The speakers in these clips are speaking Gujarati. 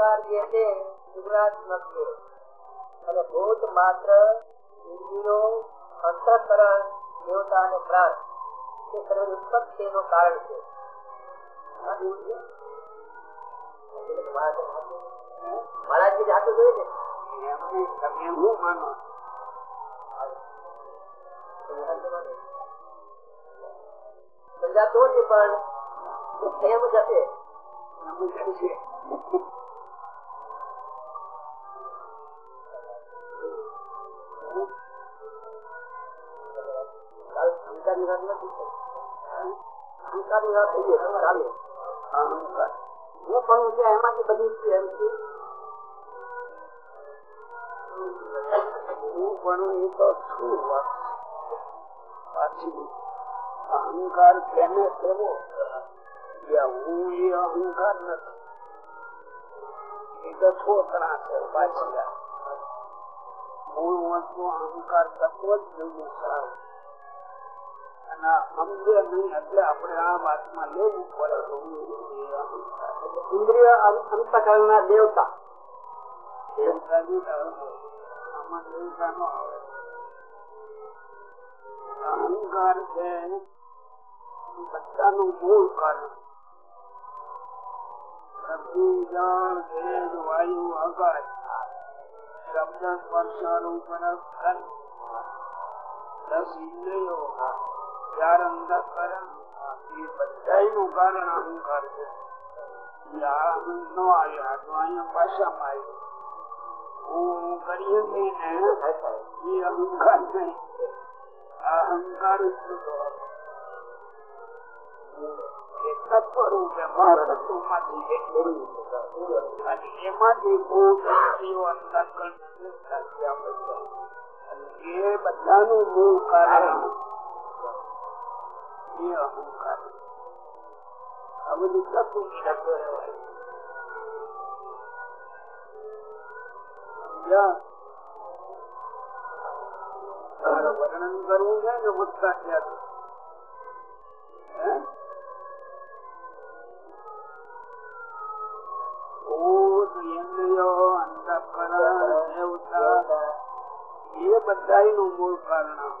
જે છે ત્રિગુણાત્મક છે અને ભૂત માત્ર ઇન્દ્રિયો અંતઃકરણ દેવતા અને પ્રાણ. તે સર્વ ઉત્પત્તિ નું કારણ છે. મહારાજજી જોયું છે? નથી પણ એમ જશે અહંકાર હું પણ છે છે છે હું પણ એ તો શું પાછી અહંકાર કેને કેવો હું એ અહંકાર નથી એ તો છોકરા છે પાછી. મૂળ વસ્તુ અહંકાર તત્વ જ જોયું સારું અહંકાર છે બધાનું મૂળ કારણ. પૃથ્વી જળ વાયુ, આકાશ. શબ્દ સ્પર્શ રૂપ રસ દસ ઇન્દ્રિયો. ચાર અંતઃકરણ એ બધાનું કારણ અહંકાર છે એ આ ન આવ્યા તો અહીંયા ભાષામાં આવ્યું હું કરીએ છીએ ને એ અહંકાર નહીં આ અહંકાર એ તત્વ રૂપે મહાતત્વમાંથી એક અને એમાંથી ભૂત ઇન્દ્રિયો અંતઃકરણ નિષ્ઠાથી આપણે અને એ બધાનું મૂળ કારણ એ અહંકાર આ બધું તત્વ રહેવાય વર્ણન કરવું છે ને ઉત્સાહ એ બધા બધાયનું મૂળ કારણ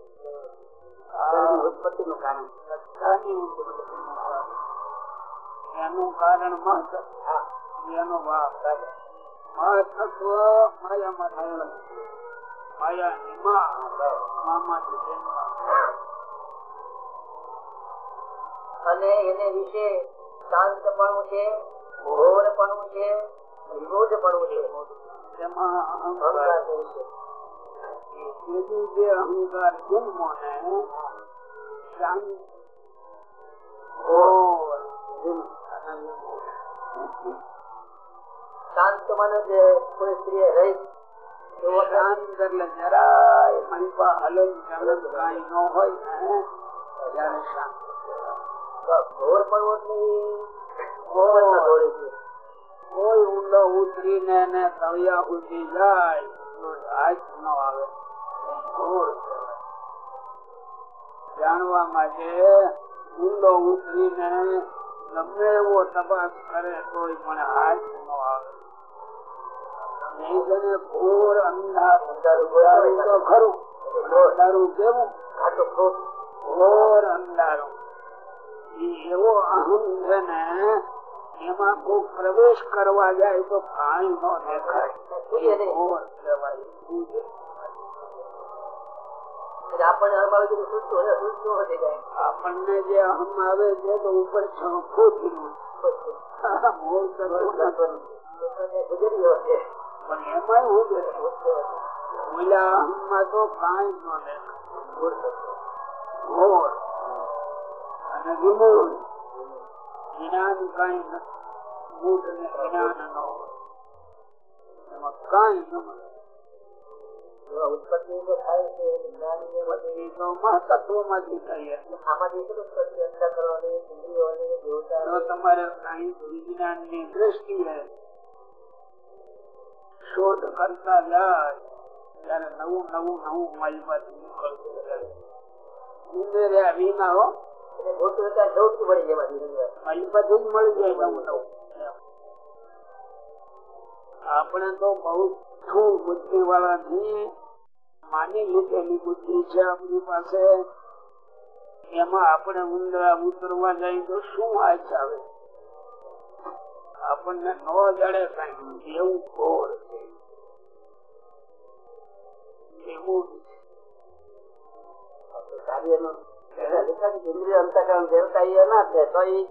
હે? આ ઉત્પત્તિ નું કારણ બધાની ઉત્પત્તિનું કારણ. એનું કારણ એનો મહત્વ માયામાં થયેલો છે. માયા નિમા મામાંથી અને એને વિશે શાંતપણું છે ઘોરપણું છે વિરોધપણું છે તેમાં અહંકાર છે. જે અહંકાર જન્મો ને શાંત મન જે કોઈ સ્ત્રી રહી ઘોર. દોડે કોઈ ઊંડો ઉતરીને તળિયા સુધી જાય હાથ ન આવે ઘોર. જાણવા માટે ઊંડો ઉતરીને ગમે એવો તપાસ કરે તોય પણ હાથ ન આવે. તો ને, એમાં પ્રવેશ કરવા જાય તો કઈ ન દેખાય. કહેવાય. એટલે આપણને અનુભવ છે કે સૂચતો હે સૂચતો હશે આપણને જે અહમ આવે છે તો ઉપર છંખો થયું. નથી. પણ એમાં હું ઓલા અહમમાં તો કાંઈ ન દેખાય અને વિમૂળ. જ્ઞાન કઈ મૂળ ને જ્ઞાન ન એમાં કઈ ન મળે. તમારે સાયન્સ વિજ્ઞાનની દ્રષ્ટિએ શોધ કરતા જાય ત્યારે નવું નવું નવું મારી પાસે નીકળતું વિના હો આપણે તો બહુ બુદ્ધિ વાળા છીએ. માની લીધેલી બુદ્ધિ છે આપણી પાસે એમાં આપણે ઊંડા ઉતરવા જાય તો શું આચ આવે? આપણને ન જડે કઈ એવું ઘોર છે? એવું કાર્યનું ઇન્દ્રિય અંતઃકરણ દેવતા એ ના છે તો એ.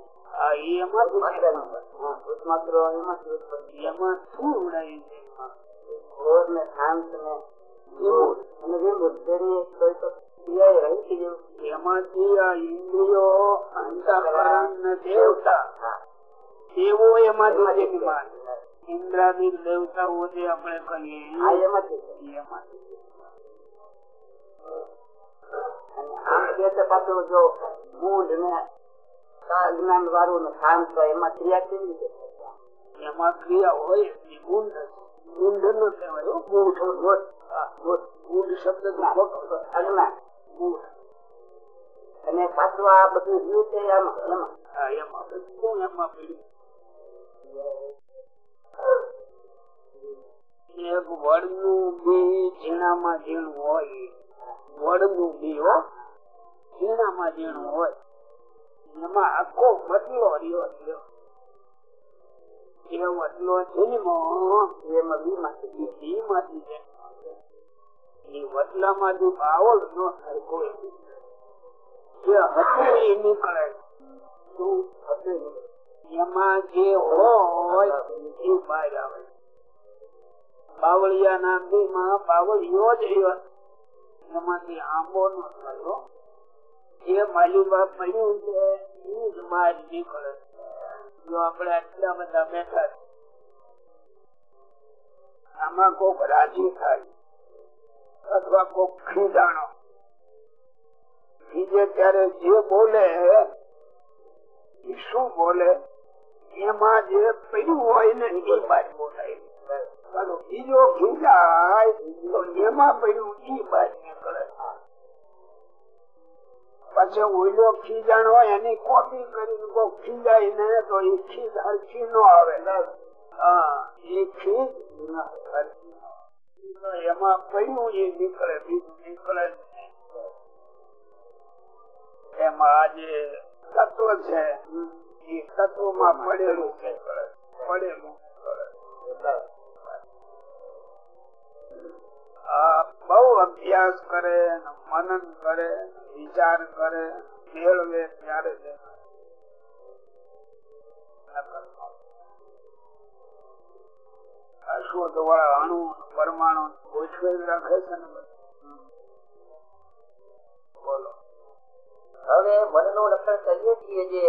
એમાં શું ઉડાય છે? ઘોર ને શાંત ને વિમૂઢ. અને વિમૂઢ તેની ક્રિયા રહી છે એમાંથી આ ઇન્દ્રિયો અંતઃકરણ દેવતા. હા. એવો એમાંથી ઇન્દ્રાદી દેવતાઓ જે આપણે કહીએ એમાંથી છે. એમાંથી અને આમ કે છે પાછું જો મૂઢ ને વાળું ને શાંત હોય એમાં ક્રિયા કેવી રીતે એમાં ક્રિયા હોય એ ગુંડ ગુંડ નો કહેવાય હો, ગૂઢ ગૂઢ શબ્દ. અજ્ઞાન ઝીણામાં ઝીણું હોય ઝીણામાં એમાં આખો બદલો રહ્યો રહ્યો એ વડલો જન્મો એમાં બી માંથી એ વડલામાંથી બાવળ ન થાય કોઈ, જે હતું એ નીકળે એમાં જે હોય એ બહાર આવે. બાવળિયા નાંદી માં બાવળિયો જ એમાંથી આંબો નો થયો એ માલિબા પડ્યું છે, એ જ બહાર નીકળે. જો આપણે આટલા બધા બેઠા. આમાં કોક રાજી થાય. અથવા કોક ખીજાણો. ખીજે ત્યારે જે બોલે શું બોલે? એમાં જે પડ્યું હોય ને, એ બાર બોલાય. ખીજાણ હોય, એની કોપી કરીને કોઈ ખીજાય ને, તો એ ખીજ હરખી નો આવે. એ ખીજ. એમાં બહુ અભ્યાસ કરે મનન કરે વિચાર કરે મેળવે ત્યારે જ આ અણુ પરમાણુ ગોઠવે રાખે છે ને બોલો. હવે મનનું લક્ષણ કહીએ છીએ જે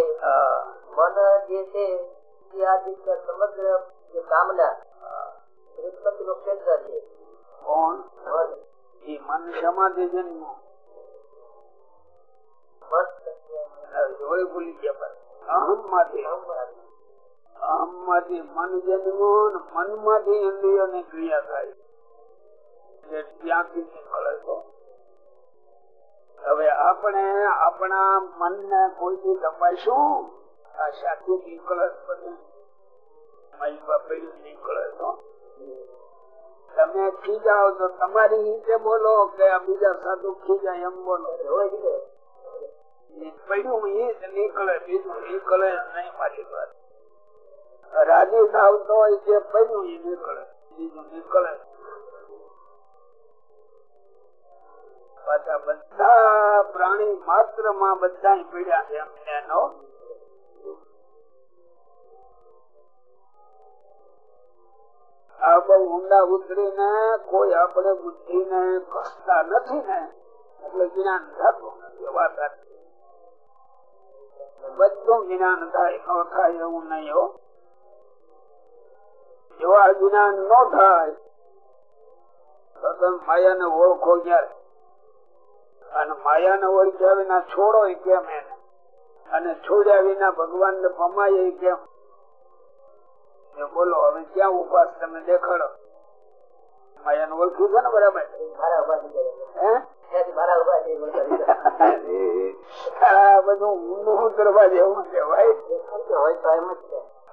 મન જે છે સમગ્ર જે કામના ઉત્પત્તિ નું ક્ષેત્ર છે. કોણ? મન એ મન સમાધિ જન્મ મન જોડે ભૂલી ગયા. અહમમાંથી માંથી મન જન્મો ને મન ઇન્દ્રિયો ની ક્રિયા થાય. ત્યાંથી નીકળે છે. હવે આપણે આપણા મન ને કોઈથી દબાઈશું આ સાચું નીકળે બધું. તો તમે ખીજાઓ તો તમારી રીતે બોલો કે બીજા સાધુ ખીજાય એમ બોલો પડ્યું એ નીકળે, બીજું નીકળે નહીં મારી વાત. રાજી થાવ હોય જે પડ્યું એ નીકળે બીજું નીકળે પાછા બધા પ્રાણી માત્રમાં બધા પીડ્યા છે એમને નો? આ બહુ ઊંડા કોઈ આપણે બુદ્ધિ ને કસતા નથી ને, એટલે જ્ઞાન થતું નથી વાત બધું જ્ઞાન થાય, ન થાય એવું નહીં, હો? જો જ્ઞાન ન થાય. માયા ને ઓળખો ક્યારે અને માયા ને ઓળખ્યા વિના છોડો કેમ એને? અને છોડ્યા વિના ભગવાન ને પમાય કેમ? બોલો, હવે ક્યાં ઉપાસ તમે દેખાડો? માયા ને ઓળખ્યું છે ને બરાબર? છે ભાઈ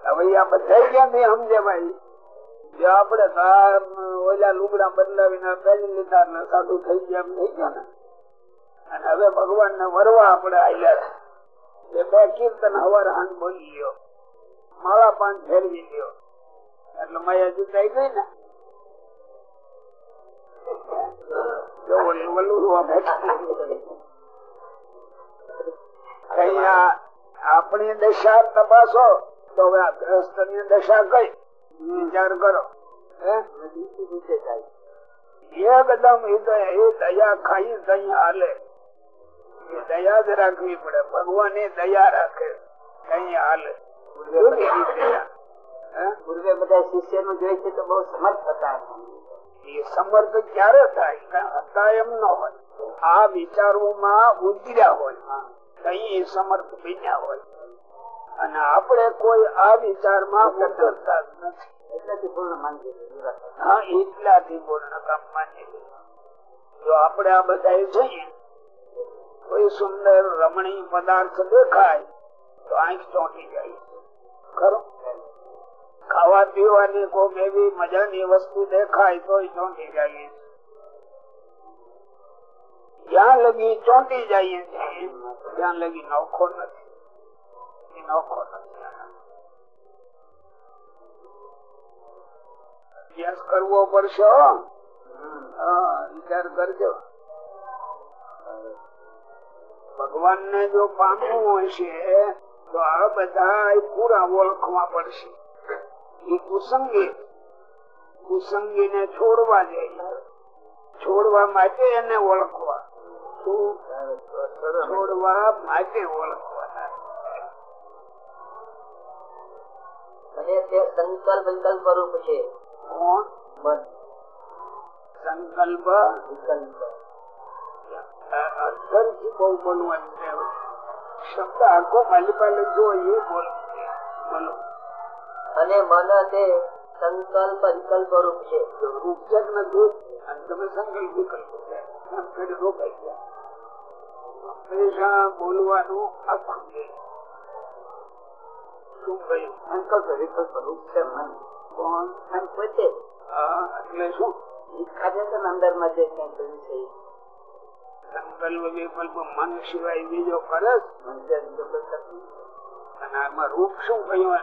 હવે આ બધા ક્યાં નહીં સમજે ભાઈ. જો આપણે ઓલા લુગડા બદલાવીને પહેરી લીધા ને સાધુ થઈ ગયા એમ થઈ ગયા ને. અને હવે ભગવાન ને વરવા આપડે આવ્યા એ બે કીર્તન હવાર હાન બોલી લ્યો માળા પાન ફેરવી લ્યો એટલે માયા જીતાઈ ગઈ ને. આપણી દશા તપાસો, તો હવે આ ગ્રસ્તની દશા કઈ? વિચાર કરો. હે? એકદમ એ દયા ખાઈ દહીં હાલે. એ દયા જ રાખવી પડે. ભગવાન એ દયા રાખે. કઈ હાલે? પૂર્વે બધા શિષ્યનું જોઈ છે તો બહુ સમર્થ હતા એ સમર્થ ક્યારે થાય? હતા એમ ન હોય. આ વિચારોમાં ઉતર્યા હોય. કઈ સમર્થ બન્યા હોય. અને આપણે કોઈ આ વિચારમાં ઉતરતા જ નથી. એટલેથી પૂર્ણ માનવી જોઈએ. હા એટલાથી પૂર્ણ કામ માની જો આપણે આ બધા જઈએ કોઈ સુંદર રમણીય પદાર્થ દેખાય તો આંખ ચોંટી જાય. ખરો? ખાવા પીવાની કોઈક એવી મજાની વસ્તુ દેખાય તો ચોંટી જાય જ્યાં લગી ચોંટી જઈએ છીએ ત્યાં લગી નોખો નથી. એ નોખો નથી અભ્યાસ કરવો પડશે વિચાર કરજો. ભગવાન ને જો પામવું હશે તો આ બધા પૂરા ઓળખવા પડશે. એ કુસંગી કુસંગી ને છોડવા જાય. છોડવા માટે એને ઓળખવા? છોડવા માટે ઓળખવા. અને તે સંકલ્પ વિકલ્પ રૂપ છે. મન. સંકલ્પ? વિકલ્પ. અંતરથી બહુ બોલવાનું છે શબ્દ આખો માલી પાસે જો બોલ બોલો. અને મન તે સંકલ્પ વિકલ્પ રૂપ છે. રૂપજક નથી. અને તમે સંકલ્પ વિકલ્પ છે. એમ કરી રોકાઈ ગયા. હંમેશા બોલવાનું આખું શું કહ્યું? સંકલ્પ વિકલ્પ રૂપ છે મન. કોણ? મન પોતે? એટલે શું? ખાતે અંદરમાં જે કંઈ કર્યું છે સંકલ્પ વિકલ્પ મન સિવાય બીજો કરે. અને આમાં રૂપ શું કહ્યું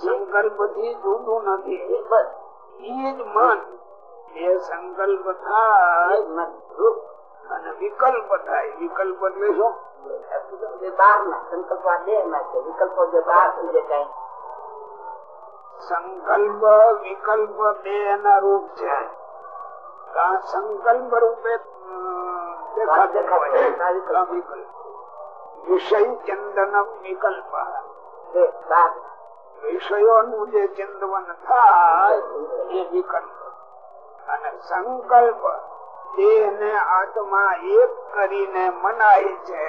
સંકલ્પ છે થી જુદું નથી. એ જ મન. એ સંકલ્પ થાય. રૂપ. અને વિકલ્પ થાય વિકલ્પ એટલે શું? સંકલ્પ વિકલ્પો બે એના રૂપ છે. સંકલ્પ રૂપે વિષય ચંદન વિકલ્પ. વિષયોનું જે ચિંતવન થાય એ વિકલ્પ. અને સંકલ્પ દેહ ને આત્મા એક કરીને મનાય છે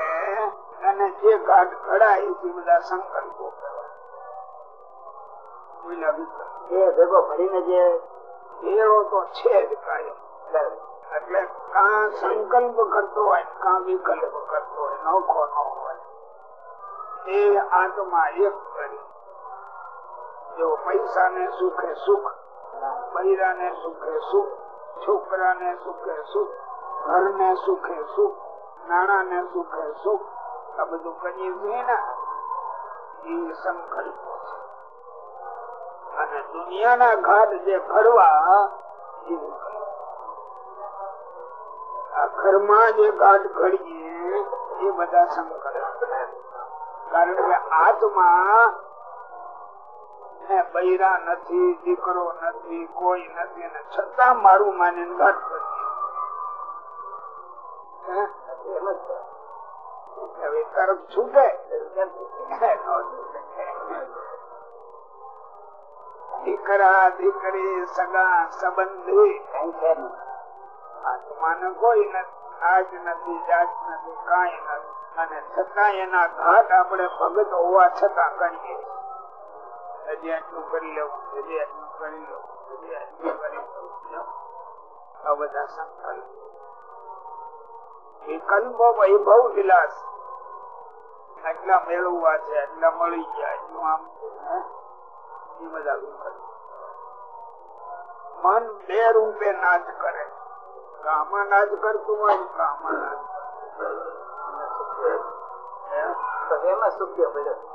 અને જે ઘાટ ઘડાય તે બધા સંકલ્પો છે એટલે કા સંકલ્પ કરતો હોય, કા વિકલ્પ કરતો હોય, નોખો ન હોય. એ આત્મા એક કરી. જો પૈસા ને સુખે સુખ બૈરા ને સુખે સુખ છોકરા ને સુખે સુખ ઘર ને સુખે સુખ નાણા ને સુખે સુખ, આ બધું કરીએ છીએ ને, એ સંકલ્પ અને દુનિયાના ઘાટ જે ઘડવા, એ ઘરમાં જે ઘાટ ઘડીએ, એ બધા સંકલ્પ કારણ કે આત્મા ને બૈરા નથી દીકરો નથી કોઈ નથી ને છતાં મારું માની ઘટ. હવે તરફ છૂટે દીકરા દીકરી સગા સંબંધી. આત્માને કોઈ નથી આજ નથી જાત નથી કઈ નથી. અને છતાં એના ઘાટ આપણે ભગત હોવા છતાં કરીએ હજી આટલું કરી લેવું હજી આટલું કરી લેવું હજી આટલું કરી આ બધા સંકલ્પ વિકલ્પ વૈભવ વિલાસ આટલા મેળવવા છે આટલા મળી ગયા એટલું આમ એ બધા વિકલ્પ મન બે રૂપે નાચ કરે આમાં નાચ કરતું હોય આમાં નાચ એમાં સુખ્ય પડ્યો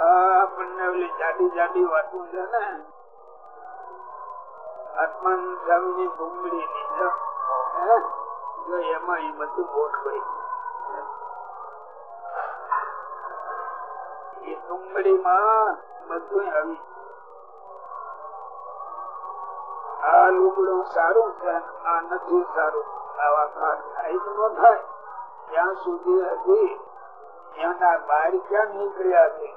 આપણને ઓલી જાડી જાડી વાતો છે ને. આત્માન ડુંગળી ની જો હે? એમાં એ બધું ગોઠવાઈ એ ડુંગળીમાં બધું આવી આ લુગડું સારું છે આ નથી સારું. આવા ઘાટ થાય તો ન થાય. ત્યાં સુધી હજી એના બહાર ક્યાં નીકળ્યા છે?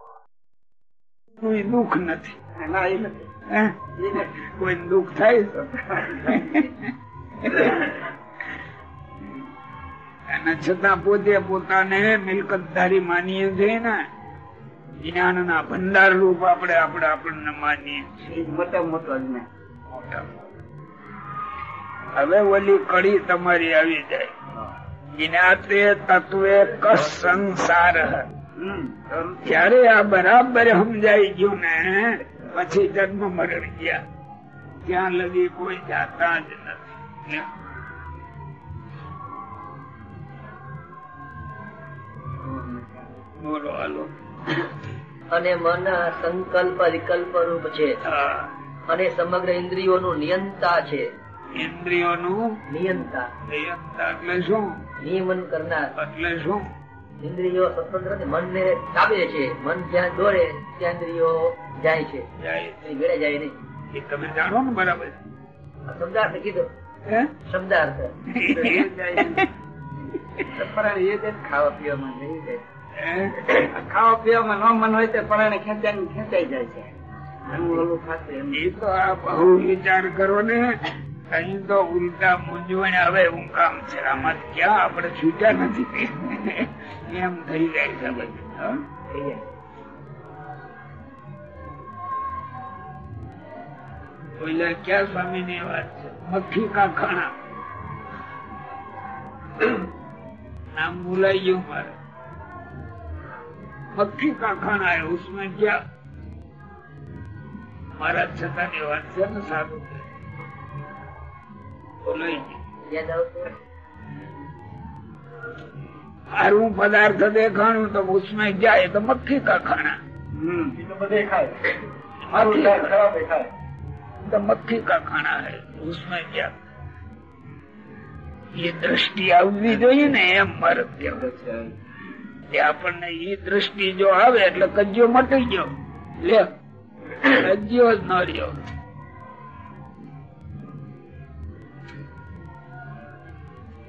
કોઈ દુઃખ નથી? કોઈ દુઃખ થાય અને છતાં પોતે પોતાને મિલકતધારી માનીએ છીએ ને જ્ઞાન ના ભંડાર રૂપ આપણે આપણે આપણને માનીએ છીએ. મોટા મોટો જ ને. હવે ઓલી કડી તમારી આવી જાય. જ્ઞાતે તત્વે કસ સંસાર ત્યારે આ બરાબર સમજાઈ ગયું ને પછી જન્મ મરણ ગયા. ત્યાં લગી કોઈ જાતા જ નથી. બોલો હાલો. અને મન સંકલ્પ વિકલ્પ રૂપ છે. અને સમગ્ર ઇન્દ્રિયોનું નિયંતા છે. ઇન્દ્રિયોનું નિયંતા. નિયંતા એટલે શું? નિયમન કરનાર. એટલે શું? ઇન્દ્રિયો સ્વતંત્ર મન મનને કાપે છે. મન જ્યાં દોરે ત્યાં ઇન્દ્રિયો જાય છે. જાય વેળે જાય નહીં. એ તમે જાણો ને બરાબર. શબ્દાર્થ કીધો. શબ્દાર્થ. ખાવા પીવામાં નહીં જાય. ખાવા પીવામાં ન મન હોય તો પરાણે ખેંચાઈ ખેંચાઈ જાય છે. એ તો આ બહુ વિચાર કરો ને. અહીં તો ઉલટા મૂંઝવણ આવે એવું કામ છે. આમાં ક્યાં આપણે છૂટ્યા નથી. એમ થઈ જાય છે ક્યાં સ્વામી ની વાત છે? મક્ખી કા ખાણા નામ ભૂલાઈ ગયું મારે. મક્ખી કા ખાણા એ ઉસમે ગયા મારા છતાં ની વાત છે ને સાધુ બોલાઈ ગયું. હારું પદાર્થ દેખાણું તો ઉસમે જાય તો મક્ખી કા ખાણા? મક્ખી કા ખાણા હે ઉસમે ગયા એ દ્રષ્ટિ આવવી જોઈએ ને એમ મારે આપણને એ દ્રષ્ટિ જો આવે એટલે કજ્જો મટી ગયો. લે કજ્યો જ ન રહ્યો.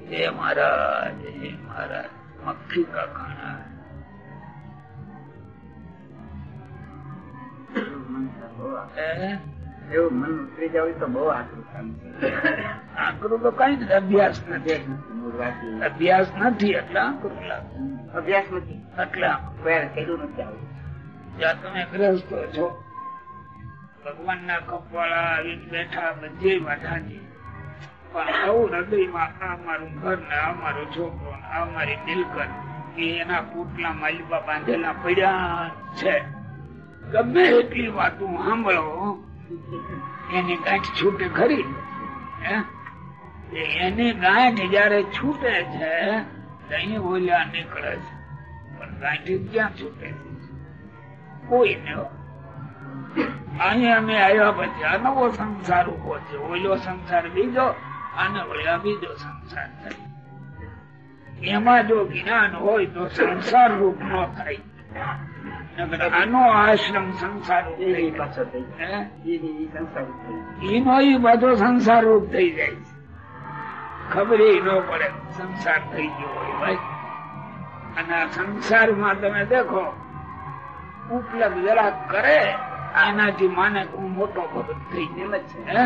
જય મહારાજ જય મહારાજ. મક્ખી કા ખાના હે એવું મન ઉતરી જાવ તો બહુ આકરું કામ આકરું તો કઈ નથી અભ્યાસ નથી. અભ્યાસ નથી એટલે આકરું લાગે. અભ્યાસ નથી. એટલે કર્યું નથી આવું. જ્યાં તમે ગ્રસ્તો છો. ભગવાન ના કપવાળા વાળા બેઠા બધી પણ આવું હૃદયમાં આ મારું ઘર ને આ મારો છોકરો આ મારી દિલકર કે એના પોટલા માલિબા બાંધેલા પડ્યા છે ગમે એટલી વાતો સાંભળો એની ગાંઠ છૂટે ખરી એની ગાંઠ જયારે છૂટે છે અહીં ઓલ્યા નીકળે છે પણ ગાંઠ ક્યાં છૂટે છે કોઈ ન અહીં અમે આવ્યા પછી આ નવો સંસાર ઊભો છે ઓલો સંસાર બીજો આને ઓલા બીજો સંસાર થાય એમાં જો જ્ઞાન હોય તો સંસાર રૂપ ન થાય આનો આશ્રમ સંસાર રૂપ થઈ જાય. હે? એનો ઈ બધો સંસાર રૂપ થઈ જાય છે ખબર ન પડે સંસાર થઈ ગયો હોય ભાઈ અને આ સંસારમાં તમે દેખો ઉપલબ્ધ જરા કરે એનાથી માને મોટો ભગત થઈ ગયો હે?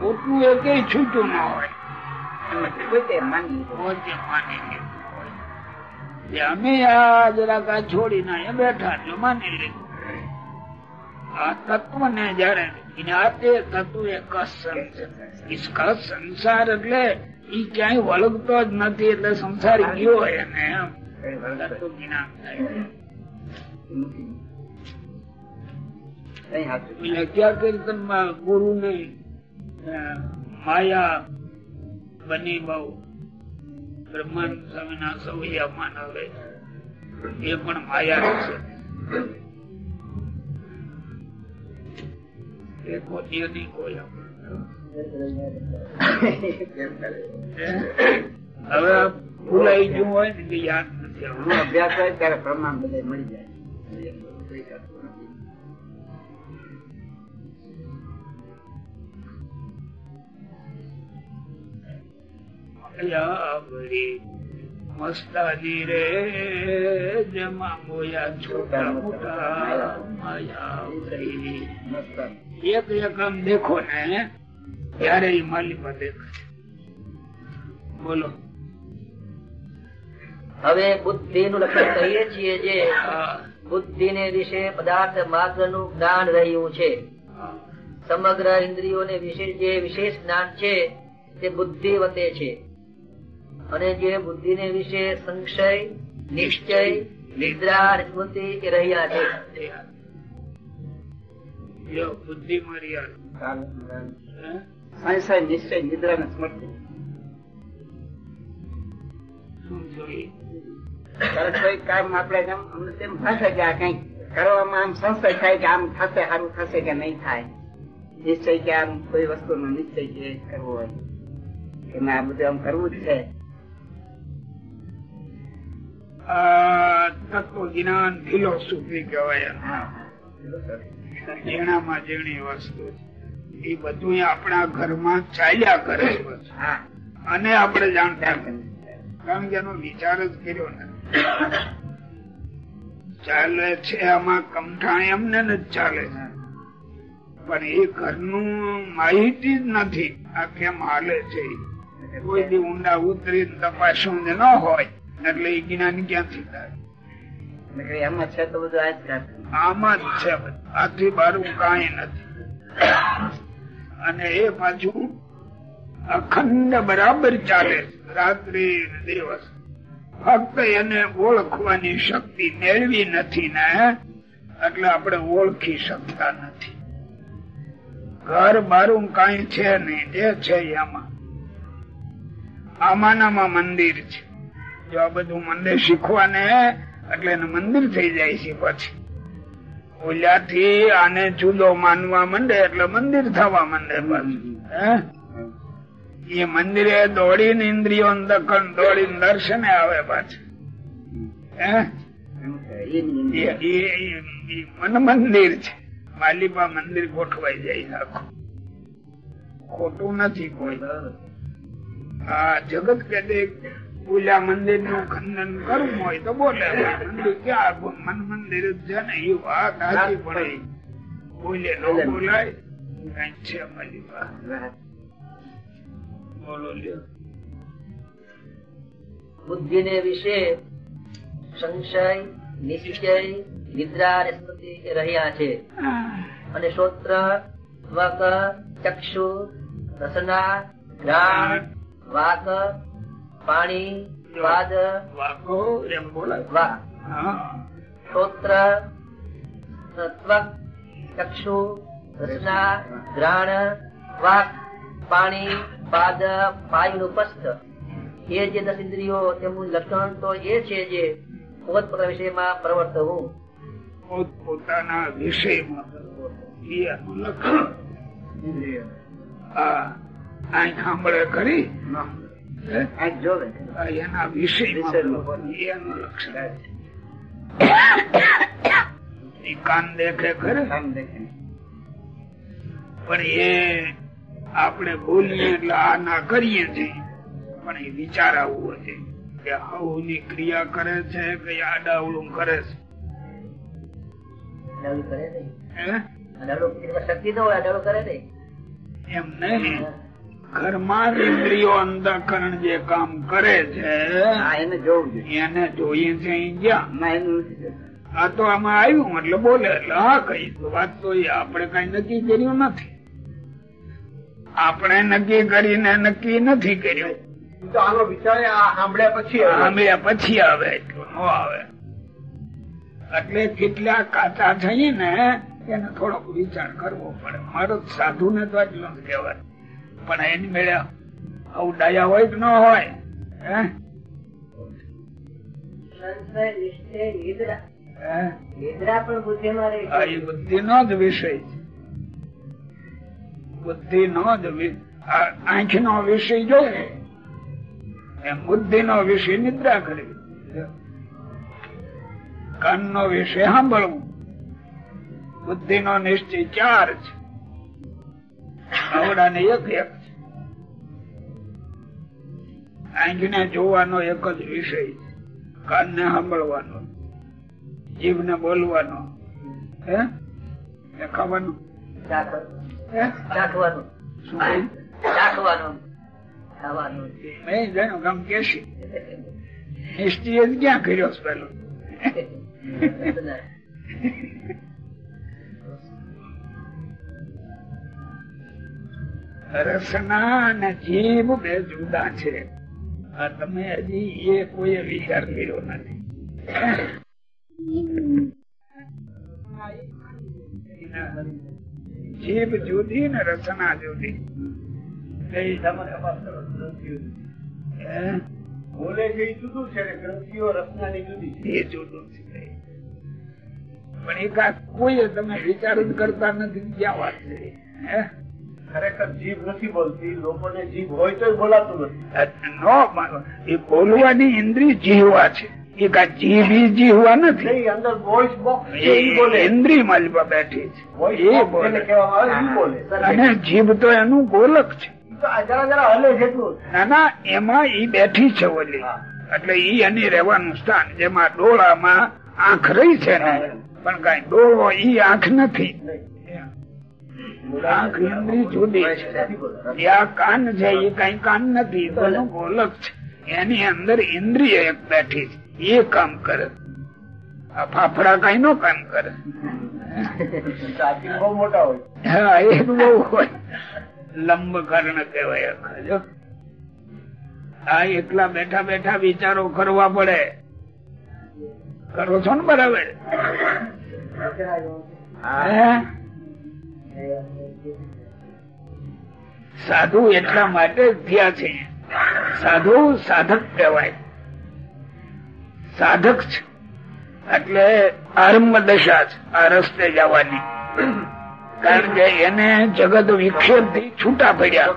મોટું એ કઈ છૂટું ના હોય. પોતે માની લીધું હોય. જે અમે આ જરાક આ છોડીને અહીંયા બેઠા એટલે માની લીધું. આ તત્વ ને જયારે જ્ઞાતે તત્વ એક સંસાર. એટલે ઈ ક્યાંય વળગતો જ નથી એટલે સંસાર ગયો એને એમ. જ્ઞાન થાય. કીર્તનમાં ગુરુ ને માયા બની બહુ. બ્રહ્માંડ સ્વામી ના સૌયા માનવે એ પણ માયા છે. હવે ભૂલાઈ ગયું હોય ને યાદ નથી. અભ્યાસ હોય ત્યારે પ્રમાણ બધા મળી જાય. યાવરી મસ્તાજી રે જેમાં મોયા છોટા મોટા માયાવરી એક એક આમ દેખો ને ત્યારે એ માલિકા દેખાય. બોલો. હવે બુદ્ધિ નું લક્ષણ કહીએ છીએ જે બુદ્ધિ ને વિશે પદાર્થ માત્રનું જ્ઞાન રહ્યું છે. સમગ્ર ઇન્દ્રિયો ને વિશે જે વિશેષ જ્ઞાન છે તે બુદ્ધિ વતે છે. અને જે બુદ્ધિ ને વિશે સંશય નિશ્ચય નિદ્રા સ્મૃતિ એ રહ્યા છે. બુદ્ધિ? સંશય નિશ્ચય નિદ્રા ને સ્મૃતિ શું જોઈએ? ત્યારે કોઈ કામ આપણે જેમ અમને તેમ થશે કે આ કંઈક કરવામાં આમ સંશય થાય કે આમ થશે સારું થશે કે નહીં થાય. નિશ્ચય કે આમ કોઈ વસ્તુનો નિશ્ચય જે કરવો હોય કે ના આ બધું આમ કરવું જ છે. તત્વ જ્ઞાન ફિલોસોફી કહેવાય. એને. ઝીણામાં વસ્તુ એ બધું આપણા ઘરમાં ચાલ્યા કરે અને આપણે જાણતા. કારણ કે એનો વિચાર જ કર્યો નથી. ચાલે છે આમાં કમઠાણ એમને જ ચાલે છે. પણ એ ઘરનું માહિતી જ નથી આ કેમ હાલે છે. કોઈ દી ઊંડા ઉતરી તપાસું ન હોય. એટલે એ જ્ઞાન ક્યાંથી થાય એટલે છે તો બધું આ જ આમાં જ છે આથી બારું કાંઈ નથી. અને એ પાછું અખંડ બરાબર ચાલે રાત્રિ દિવસ. ફક્ત એને ઓળખવાની શક્તિ મેળવી નથી ને એટલે આપણે ઓળખી શકતા નથી. ઘર બારું કઈ છે નહીં. જે છે એમાં આમાનામાં મંદિર છે. જો આ બધું મંદિર શીખવાને, એટલે મંદિર થઈ જાય છે પછી. ઓલાથી આને જુદો માનવા માંડે, એટલે મંદિર થવા માંડે પછી. એ મંદિરે દોડીને ઇન્દ્રિયો દખણ દોડીને દર્શને આવે પાછું. મન મંદિર છે. માલિપા મંદિર ગોઠવાઈ જાય આખું. ખોટું નથી કોઈ. આ જગત કે પૂજા મંદિરનું ખંડન કરવું હોય તો બોલે મંદિર ક્યાં મન મંદિર જ છે ને એ વાત હાજી પડે. બોલે ન બોલાય. કઈ છે બોલો લ્યો. બુદ્ધિ ને વિશે સંશય નિશ્ચય નિદ્રા અને સ્મૃતિ રહ્યા છે. અને શ્રોત્ર ત્વક ચક્ષુ રસના ઘ્રાણ વાક પાણી સ્વાદ વાકો એમ બોલાય વા હા. શ્રોત્ર ત્વક ચક્ષુ રચના ગ્રાણ વાક પાણી પાદ પાયુ નું પસ્થ એ જે દસ ઇન્દ્રિયો તેમનું લક્ષણ તો એ છે જે પોતપોતાના વિષયમાં પ્રવર્તવું. પોત પોતાના વિષયમાં એ લક્ષણ. આ આંખ સાંભળે કરી એના વિષયમાં વિષયમાં. એનું લક્ષણ એ કાન દેખે ખરે? પણ એ આપણે બોલીએ એટલે આ ના કરીએ છીએ. પણ એ વિચાર આવવો છે કે આવુંની ક્રિયા કરે છે કે આડાવડું કરે છે. ન એમ નહીં. ઘરમાં ઇન્દ્રિયો અંતઃકરણ જે કામ કરે છે એને જોઈએ. છે. આ તો આમાં આવ્યું એટલે બોલે એટલે હા કઈ વાત તો એ આપણે કઈ નક્કી કર્યું નથી. આપણે નક્કી કરીને નક્કી નથી કર્યું. તો આનો વિચાર આ સાંભળ્યા પછી સાંભળ્યા પછી આવે એટલું ન આવે. એટલે કેટલા કાચા થઈને એને થોડોક વિચાર કરવો પડે. મારો સાધુ ને તો એટલો જ કહેવાય. પણ એની મેળે આવું ડાયા હોય કે ન હોય નો વિષય નિદ્રા કરવી. કાન નો વિષય સાંભળવું. બુદ્ધિ નો નિશ્ચય ચાર છે. આવડા ને એક એક છે ને જોવાનો એક જ વિષય. છે કાન ને સાંભળવાનો જીભ ને બોલવાનો હે? ખાવાનું. ક્યાં કર્યો પેલો? રસના અને જીભ બે જુદા છે. આ તમે હજી એ કોઈ વિચાર કર્યો નથી. જીભ જુદી ને રચના જુદી. કઈ? બોલે એ જુદું છે ને ગ્રંથિઓ રચનાની જુદી છે. એ જુદું છે. પણ એકા કોઈ તમે વિચાર જ કરતા નથી ક્યાં વાત છે? ખરેખર જીભ નથી બોલતી લોકોને જીભ હોય તો બોલાતું નથી. નો એ બોલવાની ઇન્દ્રિય જીવવા છે. એ કા જીવી જીવવા નથી. અંદર વોઇસ બોક્સ બોલે. એ ઇન્દ્રિય બેઠી છે. એ બોલે. જેને કહેવામાં આવે એ બોલે. અને જીભ તો એનું ગોલક છે. જરા જરા હલે ના ના એમાં ઈ બેઠી છે ઓલી. એટલે ઈ એની રહેવાનું સ્થાન જેમાં ડોળામાં આંખ રહી છે ને. પણ કઈ ડોળો ઈ આંખ નથી. આંખ. એ આ કાન એનું અંદર ઇન્દ્રિય એક બેઠી છે. એ કામ કરે. આ ફાફડા કઈ નો કામ કરે. બહુ મોટા હોય હા, એ બહુ હોય. લંબ કર્ણ કહેવાય જો. આ એકલા બેઠા બેઠા વિચારો કરવા પડે. કરો છો ને બરાબર? સાધુ એટલા માટે થયા છે. સાધુ સાધક કહેવાય. સાધક છે. એટલે આરંભ દશા છે આ રસ્તે જવાની. કારણ કે એને જગત વિક્ષેપથી છૂટા પડ્યા.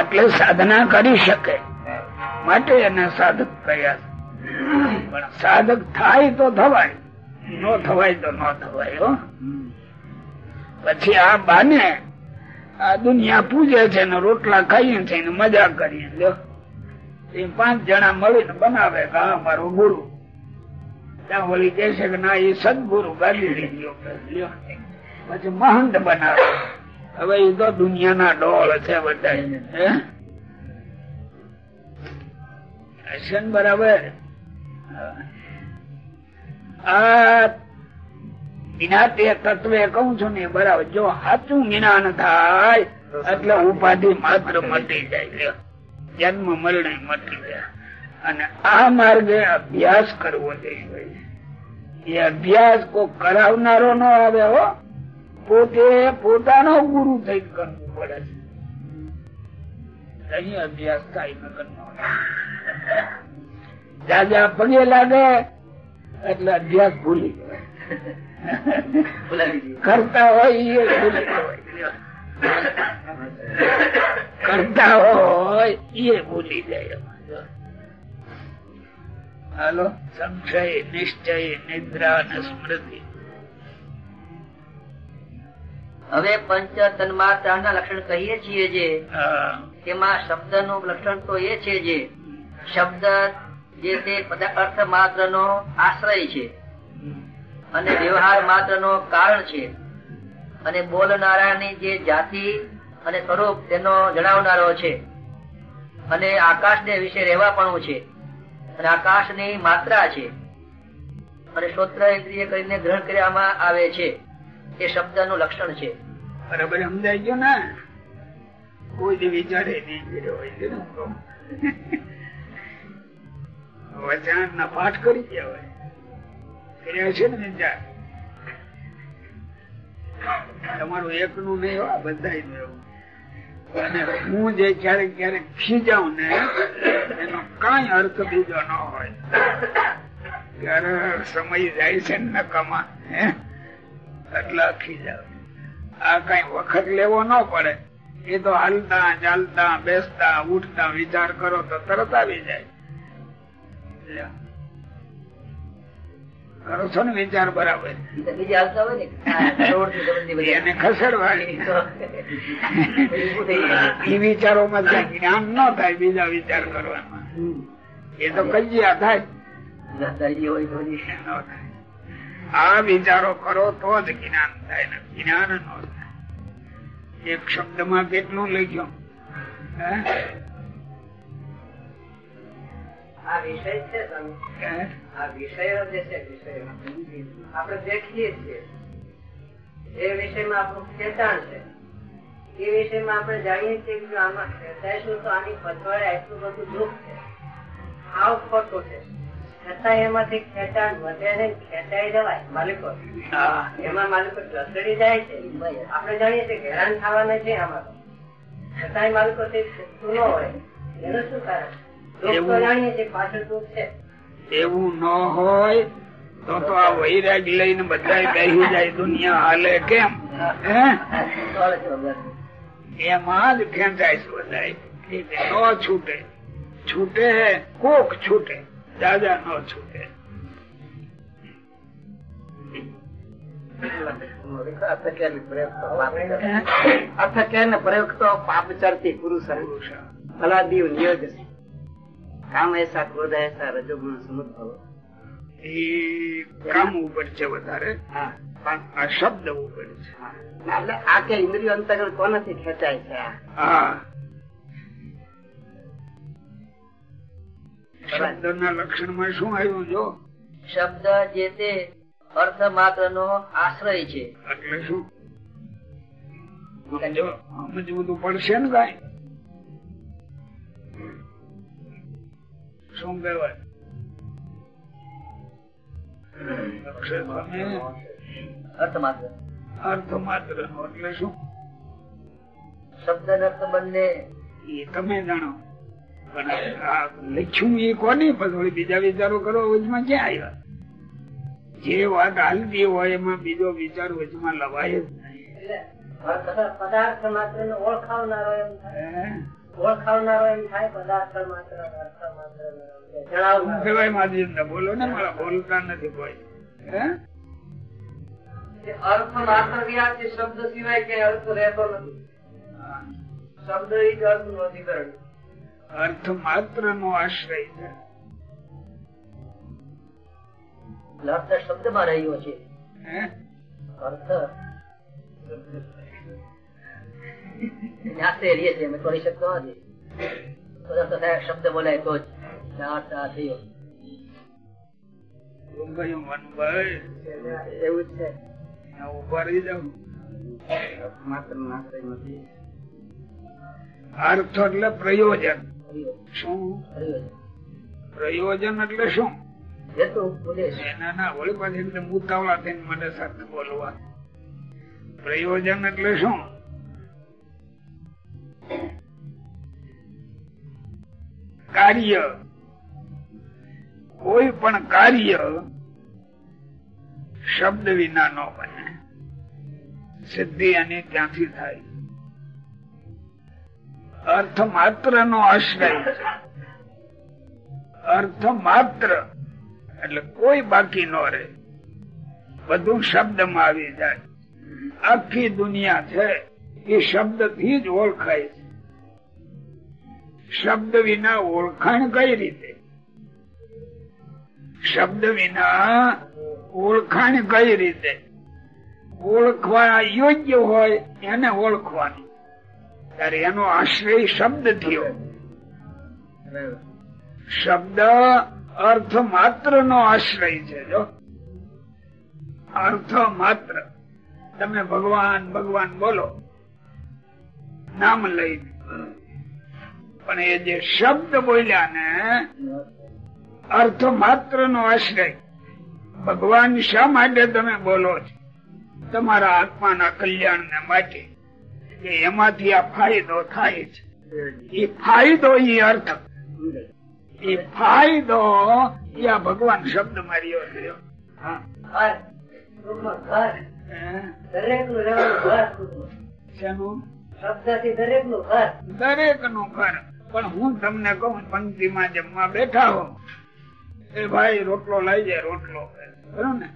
એટલે સાધના કરી શકે. માટે એને સાધક કર્યા પણ સાધક થાય તો થવાય. નો થવાય તો ન થવાય હો. પછી આ બાને આ દુનિયા પૂજે છે ને રોટલા ખાઈએ છે ને મજા કરીએ લ્યો. એ પાંચ જણા મળીને બનાવે કે આ મારો ગુરુ. ત્યાં વળી કે છે કે ના, એ સદગુરુ ગાડી ગયો પછી મહંત બનાવે. હવે એ તો દુનિયાના ડોળ છે બધા બરાબર. આ જ્ઞાતે તત્વે કઉ છું ને, બરાબર, જો સાચું જ્ઞાન થાય, એટલે ઉપાધિ માત્ર મટી જાય. જન્મ મરણ મટી જાય અને આ માર્ગે અભ્યાસ કરવો જોઈએ. એ અભ્યાસ કોઈ કરાવનારો ન આવે હો. પોતે પોતાનો ગુરુ થઈ કરવું પડે છે. અહીં અભ્યાસ થાય નગર જાજા પગે લાગે, એટલે અભ્યાસ ભૂલી જાય. કરતા હોય એ ભૂલી જવાય. કરતા હોય એ ભૂલી જાય. હાલો? સંશય નિશ્ચય નિદ્રા અને સ્મૃતિ. હવે પંચ તન્માત્રાના લક્ષણ કહીએ છીએ જે તેમાં શબ્દનું લક્ષણ તો એ છે જે શબ્દ જે તે અર્થ માત્ર નો આશ્રય છે. અને વ્યવહાર માત્ર નો કારણ છે. અને બોલનારાની જે જાતિ અને સ્વરૂપ તેનો જણાવનારો છે. અને આકાશ ને વિશે પણ છે. અને આકાશની માત્રા છે. અને શ્રોત્ર ઇન્દ્રિય કરીને ગ્રહણ કરવામાં આવે છે. એ શબ્દનું લક્ષણ છે. બરાબર સમજાઈ ગયો ને? કોઈ વિચારે નહીં. વચન ના પાઠ કરી ગયા કર્યા છે ને તમારું એકનું નહીં હોય બધા અને હું જે ક્યારેક ક્યારેક ખીજાઉં ને, એનો કઈ અર્થ બીજો ન હોય. ત્યારે સમય જાય છે ને નકામા એટલે ખીજાવ આ કઈ વખત લેવો ન પડે. એ તો હાલતા, ચાલતા, બેસતા, ઉઠતા, વિચાર કરો તો તરત આવી જાય. કરો છો ને વિચાર બરાબર. હોય ને. એને ખસેડવાની. એ વિચારોમાં જ્ઞાન ન થાય બીજા વિચાર કરવામાં એ તો કજિયા થાય. આ વિચારો કરો તો જ જ્ઞાન થાય ને જ્ઞાન નો થાય. એક શબ્દમાં કેટલું લખ્યું? હે? આ વિષય છે આ વિષયો જે છે વિષયો આપણે દેખીએ છીએ. એ વિષયમાં આપણું ખેંચાણ છે. એ વિષયમાં આપણે જાણીએ છીએ કે આમાં ખેંચાઈશું તો આની પછવાડે એટલું બધું દુઃખ છે. આવ ખોટું છે. છતાં એમાંથી ખેંચાણ વધે ને ખેંચાઈ જવાય. માલિકો. હા. એમાં માલિકો લસડી જાય છે. આપણે જાણીએ છીએ કે હેરાન થવાના છે આમાં. છતાંય માલિકો તે ન હોય. એનું શું કારણ? એવું- છે. ન હોય તો તો આ વૈરાગ લઈને બધા બેસી જાય દુનિયા હાલે કેમ? એમાં જ ખેંચાય છે બધા ન છૂટે. છૂટે કોક છૂટે. દાદા ન છૂટે. પ્રયોગ તો પાપ ચરતી પુરુષ ભલા દીવ નિયોજ કામ એસા ક્રોધ એસા રજોગુણ સમુદ્ભવ એ કામ ઉપર છે વધારે. હા આ શબ્દ ઉપર છે. એટલે આ કે ઇન્દ્રિય અંતર્ગત કોનાથી ખેંચાય છે હા. શબ્દ ના લક્ષણમાં શું આવ્યું જો? શબ્દ જે તે અર્થ માત્ર નો આશ્રય છે. એટલે શું? સમજો સમજવું તો પડશે ને કઈ. શું કહેવાય? અર્થ માત્ર અર્થ માત્ર એટલે શું? શબ્દ અર્થ બંને. એ તમે જાણો. પણ આ લખ્યું એ કોની? પછી બીજા વિચારો કરો વચમાં ક્યાં આવ્યા? જે વાત હાલતી હોય એમાં બીજો વિચાર વચમાં લવાય જ નહીં. પદાર્થ માત્ર ઓળખાવનારો એમ બોલો ને મારા બોલતા નથી કોઈ. અર્થ માત્ર વિરાટ શબ્દ સિવાય કે અર્થ રહેતો નથી. શબ્દ એ જ અર્થનું અધિકરણ. અર્થ માત્ર નો આશ્રય છે. અર્થ શબ્દમાં રહ્યો છે? અર્થ. રહીએ છીએ અમે કરી શકતો નથી અર્થ થાય, શબ્દ બોલાય તો જ થયો શું એવું છે ઊભા રહી જાવ માત્ર નાશ્રય નથી અર્થ એટલે પ્રયોજન શું પ્રયોજન એટલે શું કાર્ય. કોઈ પણ કાર્ય શબ્દ વિના ન બને. સિદ્ધિ અને ત્યાંથી થાય. અર્થ માત્ર નો આશ્રય અર્થ માત્ર એટલે કોઈ બાકી ન રહે. બધું શબ્દમાં આવી જાય. આખી દુનિયા છે, એ શબ્દથી જ ઓળખાય છે. શબ્દ વિના ઓળખાણ કઈ રીતે? શબ્દ વિના ઓળખાણ કઈ રીતે? ઓળખવા યોગ્ય હોય એને ઓળખવાની. ત્યારે એનો આશ્રય શબ્દ થયો. શબ્દ અર્થ માત્ર નો આશ્રય છે, જો. અર્થ માત્ર. તમે ભગવાન ભગવાન બોલો. નામ લઈને પણ એ જે શબ્દ બોલ્યા ને અર્થ માત્ર નો આશ્રય. ભગવાન શા માટે તમે બોલો છો? તમારા આત્માના કલ્યાણ ને માટે એમાંથી આ ફાયદો થાય છે. એ ફાયદો એ અર્થ. એ ફાયદો એ આ ભગવાન શબ્દ માર્યો થયો હા? દરેકનું રહેવાનું ઘર. શબ્દથી દરેકનું ઘર. દરેકનું ઘર. પણ હું તમને કહું પંક્તિમાં જમવા બેઠા હો. એ ભાઈ રોટલો લઈ જાય રોટલો. બરોબર ને?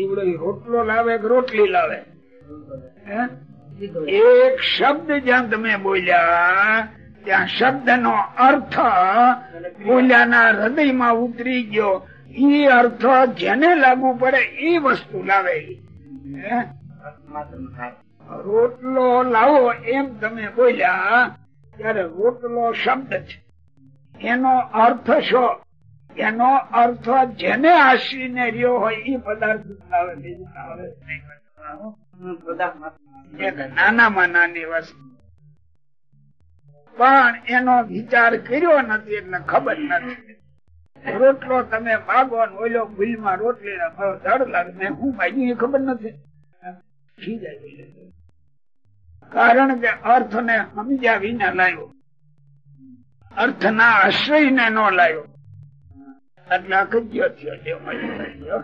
ઈવડો રોટલો લાવે કે રોટલી લાવે? એક શબ્દ જ્યાં તમે બોલ્યા ત્યાં શબ્દ નો અર્થ બોલ્યાના હૃદયમાં ઉતરી ગયો. એ અર્થ જેને લાગુ પડે એ વસ્તુ લાવે હે? રોટલો લાવો એમ તમે બોલ્યા, ત્યારે રોટલો શબ્દ છે. એનો અર્થ શો? એનો અર્થ જેને આશરીને રહ્યો હોય એ પદાર્થ લાવે નાની પણ એનો વિચાર કર્યો નથી એટલે ખબર નથી. રોટલો તમે માગો ઓલો ભૂલમાં રોટલી ભાવ ધડ લાગે હું ભાગી ખબર નથી. કારણ કે અર્થ ને સમજ્યા વિના લાવ્યો અર્થ ના આશ્રય ને ન લાવ્યો એટલે આ કજ્યો થયો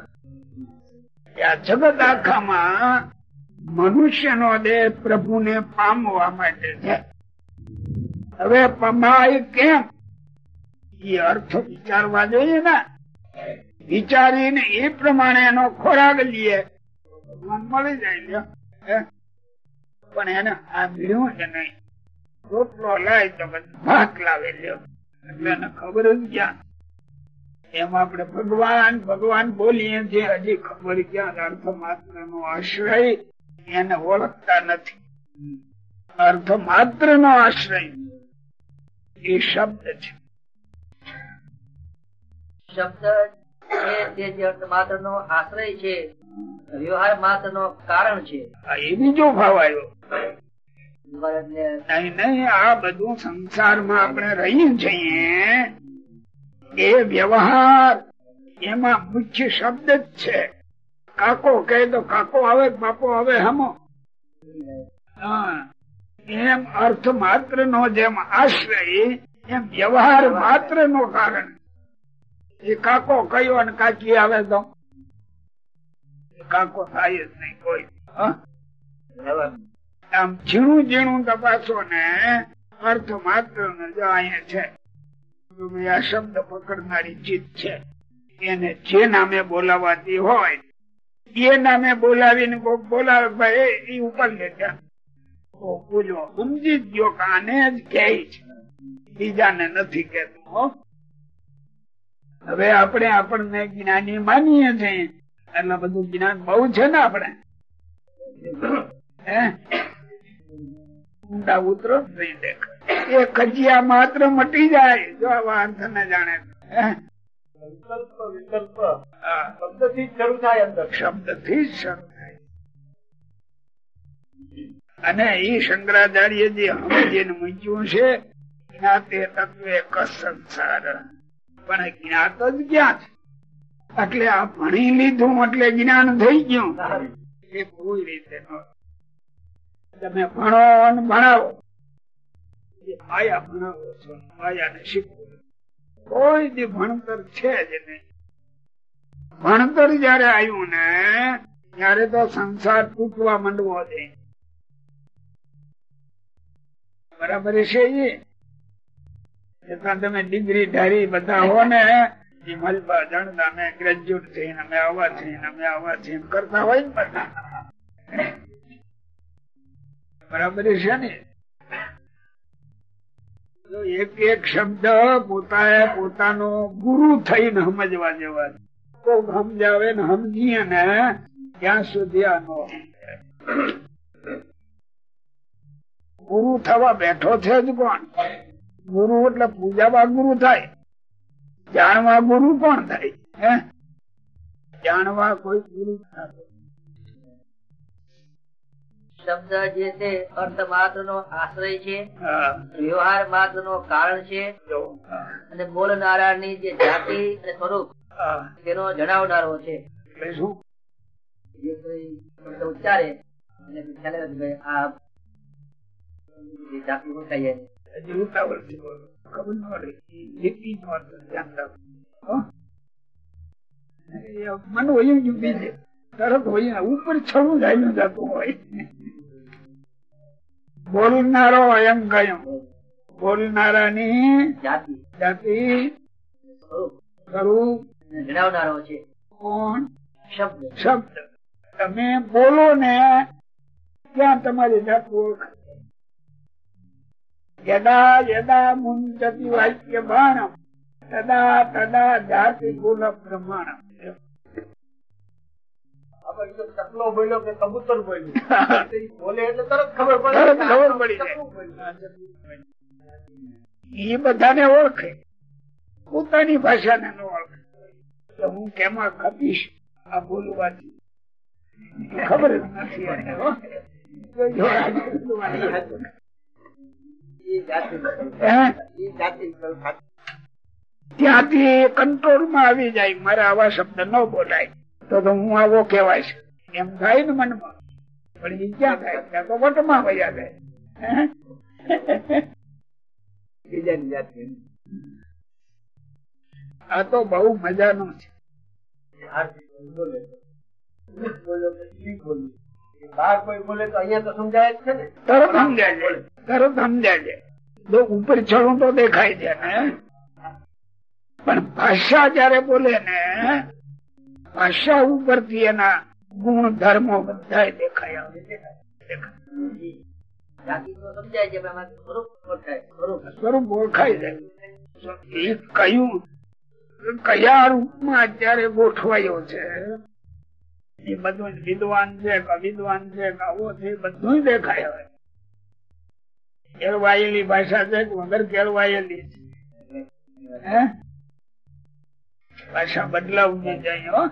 જગત આખામાં મનુષ્યનો દેહ પ્રભુને પામવા માટે છે. હવે પમાય કેમ? એ અર્થ વિચારવા જોઈએ ને. વિચારીને એ પ્રમાણે એનો ખોરાક લઈએ. મળી જાય? પણ એને આ મળ્યું છે નહીં રોટલો લાય તો ભાત લાવે લ્યો. એટલે એને ખબર જ ક્યાં. એમ આપણે ભગવાન ભગવાન બોલીએ છીએ, હજી ખબર ક્યાં અર્થ માત્ર નો આશ્રય એને ઓળખતા નથી. અર્થ માત્ર નો આશ્રય એ શબ્દ છે. શબ્દ અર્થ માત્ર નો આશ્રય છે વ્યવહાર માત્ર નો કારણ છે. એ બીજો ભાવ આવ્યો. નહીં નહીં આ બધું સંસારમાં આપણે રહી છીએ. એ વ્યવહાર એમાં મુખ્ય શબ્દ જ છે. કાકો કહે તો કાકો આવે બાપો આવે હમો. એમ અર્થ માત્ર નો જેમ આશ્રય એમ વ્યવહાર માત્ર નો કારણ. એ કાકો કયો અને કાકી આવે તો? કાકો થાય જ નહીં કોઈ. આમ ઝીણું ઝીણું તપાસો ને અર્થ માત્ર ને જો અહીંયા છે. આ શબ્દ પકડનારી ચીજ છે. એને જે નામે બોલાવાતી હોય એ નામે બોલાવીને કોક બોલાવે ભાઈ એ ઉપર લે બોલો સમજી જ ગયો કે આને જ કે છે. બીજાને નથી કહેતું હો. હવે આપણે આપણને જ્ઞાની માનીએ છીએ. એટલે બધું જ્ઞાન બહુ છે ને આપણે. ઊંડા ઉતરો નહીં દેખાય. એ ખજિયા માત્ર મટી જાય જો આ વાંધ ને જાણે? વિકલ્પ શરૂ થાય અંદર. શબ્દથી જ શરૂ થાય. અને સમજીને મૂક્યું છે જ્ઞાતે તત્વે કસ સંસાર પણ જ્ઞાત જ ક્યાં છે? એટલે આ ભણી લીધું એટલે જ્ઞાન થઈ ગયું. તમે ભણો અને ભણાવો. ભણતર જયારે આવ્યું ને, ત્યારે તો સંસાર તૂટવા માંડવો છે બરાબર છે એ તમે ડિગ્રી ધારી બધા હો ને એક એક શબ્દ પોતાએ પોતાનો ગુરુ થઈને સમજવા જેવા કોક સમજાવે ને સમજીએ ને ત્યાં સુધી આનો ગુરુ થવા બેઠો છે જ કોણ? ગુરુ એટલે પૂજાવા ગુરુ થાય. જાણવા ગુરુ કોણ થાય? હે? જાણવા કોઈ ગુરુ શબ્દ જે છે અર્થ માત્ર નો આશ્રય છે વ્યવહાર માત્ર નો કારણ છે અને બોલનારા ની જે જાતિ અને સ્વરૂપ તેનો જણાવનારો છે. શબ્દ ઉચ્ચારે અને ખ્યાલ આ જાતિ બોલો. ખબર ન રહી. લીટી નો અર્થ ધ્યાન રાખો. હો? એ મન હોય જ બીજે. તરત હોય ને ઉપર છડું જાય જતું હોય બોલનારો એમ કહ્યું બોલનારાની જાતિ જાતિ સ્વરૂપ સ્વરૂપ જણાવનારો છે કોણ શબ્દ શબ્દ તમે બોલો ને ત્યાં તમારી જાત ઓળખાય યદા યદા મુંજતિ વાક્ય બાણમ તદા તદા જાતિ ગુણ પ્રમાણમ આપણે બોલ્યો કે કબૂતર બોલ્યું. બોલે એટલે તરત ખબર પડે ખબર પડી જાય. એ બધાને ઓળખે. પોતાની ભાષાને ન ઓળખે. હું કેમાં ખપીશ આ બોલવાથી. ખબર નથી ત્યાંથી કંટ્રોલમાં આવી જાય, મારા આવા શબ્દ ન બોલાય. તો હું આવો કેવાય એમ થાય ને મનમાં. પણ એ ક્યાં થાય? ત્યાં તો વટમાં વયા જાય. આ તો બહુ મજાનો છે. તો. ઈ બોલ્યો કે ઈ બોલ્યું. એ બહાર કોઈ બોલે તો અહીંયા તો સમજાય જ છે ને? તરત સમજાય છે. તરત સમજાય છે. જો ઉપર ચડું તો દેખાય છે ને પણ ભાષા જયારે બોલે ને ભાષા ઉપરથી એના ગુણ ધર્મો બધા દેખાય. તો છે સ્વરૂપ ઓળખાય એ કયું કયા રૂપમાં અત્યારે ગોઠવાયો છે? એ બધું વિદ્વાન છે કે વિદ્વાન છે કે આવો છે બધું દેખાય હવે. કેળવાયેલી ભાષા છે કે વગર કેળવાયેલી છે? ભાષા બદલાવવી જાય હો.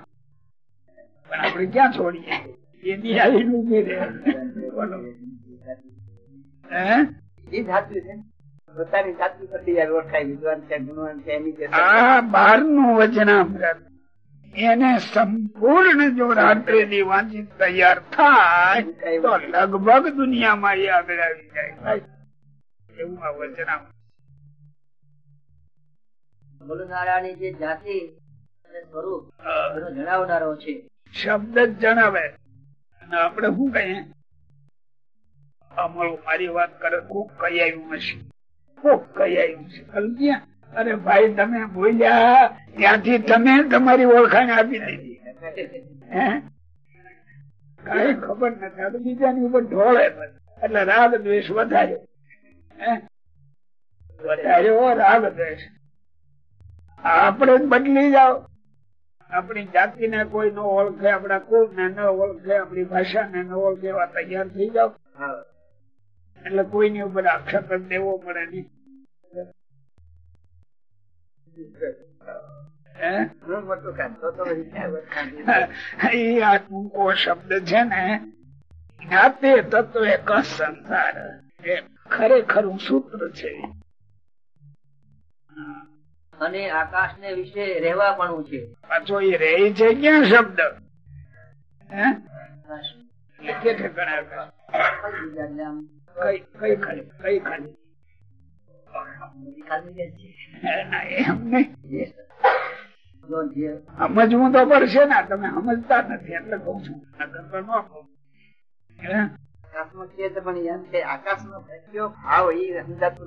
પણ આપણે ક્યાં છોડીએ? એની આવીને ઊભી રહે. બોલો. હે? જાતિ છે પોતાની જાતિ પરથી ઓળખાય વિદ્વાન છે ગુણવાન એની એને સંપૂર્ણ જો રાત્રે ની વાંચી તૈયાર થાય તો લગભગ દુનિયામાં એ આગળ આવી જાય. એવું આ વચનામૃત. બોલનારાની જે જાતિ અને સ્વરૂપ જણાવનારો છે. શબ્દ જ જણાવે. અને આપણે શું કહીએ? અમારું મારી વાત કરે કોક કઈ આવ્યું હશે. કોક કઈ આવ્યું છે. સમજ્યા? અરે ભાઈ તમે બોલ્યા. ત્યાંથી તમે તમારી ઓળખાણ આપી દીધી. કઈ ખબર નથી બીજાની ઉપર ઢોળે એટલે રાગ દ્વેષ વધાર્યો હે? વધાર્યો રાગ દ્વેષ. આપણે જ બદલી જાઓ. આપણી જાતિ ને કોઈ ન ઓળખે આપણા કુળ ને ન ઓળખે આપણી ભાષા ને ન ઓળખે એવા તૈયાર થઈ જાવ એટલે કોઈની ઉપર આક્ષેપ દેવો પડે નહીં. શબ્દ છે ને જાતે તત્વ એક સંસાર. એ ખરેખરું સૂત્ર છે. અને આકાશ ને વિશે રહેવા પણ છે પાછો એ રહે છે ક્યાં શબ્દ? કઈ કઈ ખાલી કઈ ખાલી? સમજવું તો પડશે ને તમે સમજતા નથી એટલે કઉ છું છે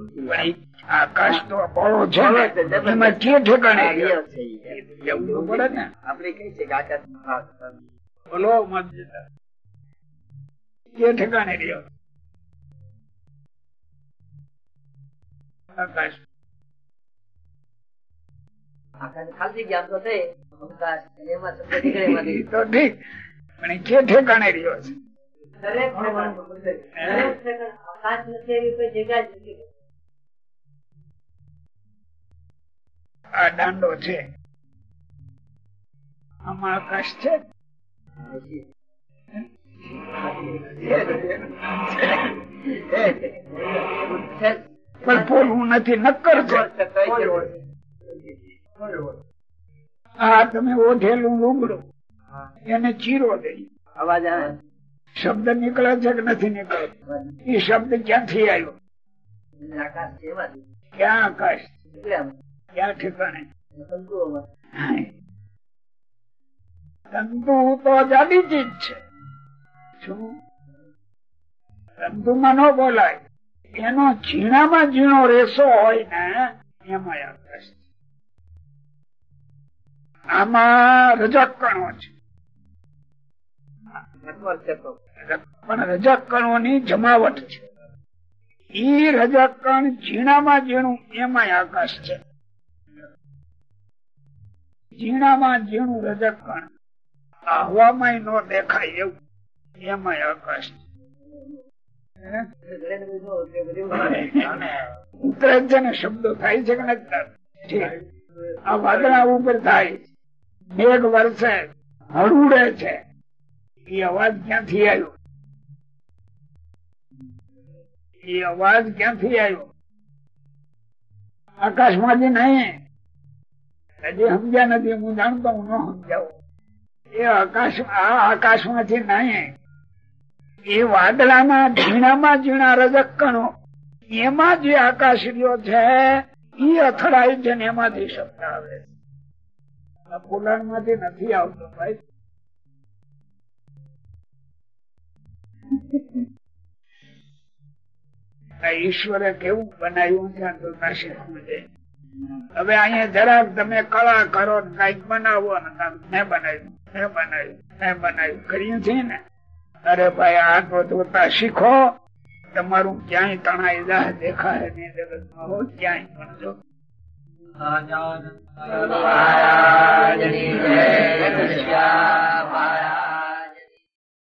છે. આકાશ તો બળો છે છે. એમાં કે ઠેકાણે છે. પડે ને આપણે કહીએ છીએ કે કે ઠેકાણે રહ્યો છે છે આ દાંડો છે આમાં આકાશ છે. પણ પોલું નથી નક્કર તમે ઓઢેલું લુગડું એને ચીરો દઈ અવાજ આવે? શબ્દ નીકળે છે કે નથી નીકળતો એ શબ્દ ક્યાંથી આવ્યો ક્યાં આકાશ? ક્યાં ઠેકાણે. તંતુ તો જાડી ચીજ છે. શું? તંતુમાં ન બોલાય. એનો ઝીણામાં ઝીણો રેસો હોય ને એમાં આકાશ આમાં રજક કણો છે. પણ રજક કણો ની જમાવટ છે. ઈ રજક કણ ઝીણામાં ઝીણું એમાં આકાશ છે. ઝીણામાં ઝીણું રજક કણ આ હવામાં ન દેખાય એવું એમાં આકાશ છે. શબ્દો થાય છે. આ વાદળા ઉપર થાય. મેઘ વરસે, હળુડે છે. એ અવાજ ક્યાંથી આવ્યો? એ અવાજ ક્યાંથી આવ્યો? આકાશમાંથી નહીં. હજી સમજ્યા નથી. હું જાણતો હું ન સમજાવું. એ આકાશ, આ આકાશમાંથી નહીં. એ વાદળાના ઝીણામાં ઝીણા રજક કણો એમાં જે આકાશ છે એ અથડાય છે ને એમાંથી શબ્દ આવે પુરાણમાંથી નથી આવતો ભાઈ. ઈશ્વરે કેવું બનાવ્યું છે હવે અહીંયા જરાક તમે કળા કરો કંઈક બનાવો ને મેં બનાવ્યું મેં બનાવ્યું મેં બનાવ્યું. કર્યું છે ને? અરે ભાઈ આંખો ધોતા શીખો. તમારું ક્યાંય તણાઈ રાહ દેખાય ને જગતમાં હો ક્યાંય પણ જો ભગવાન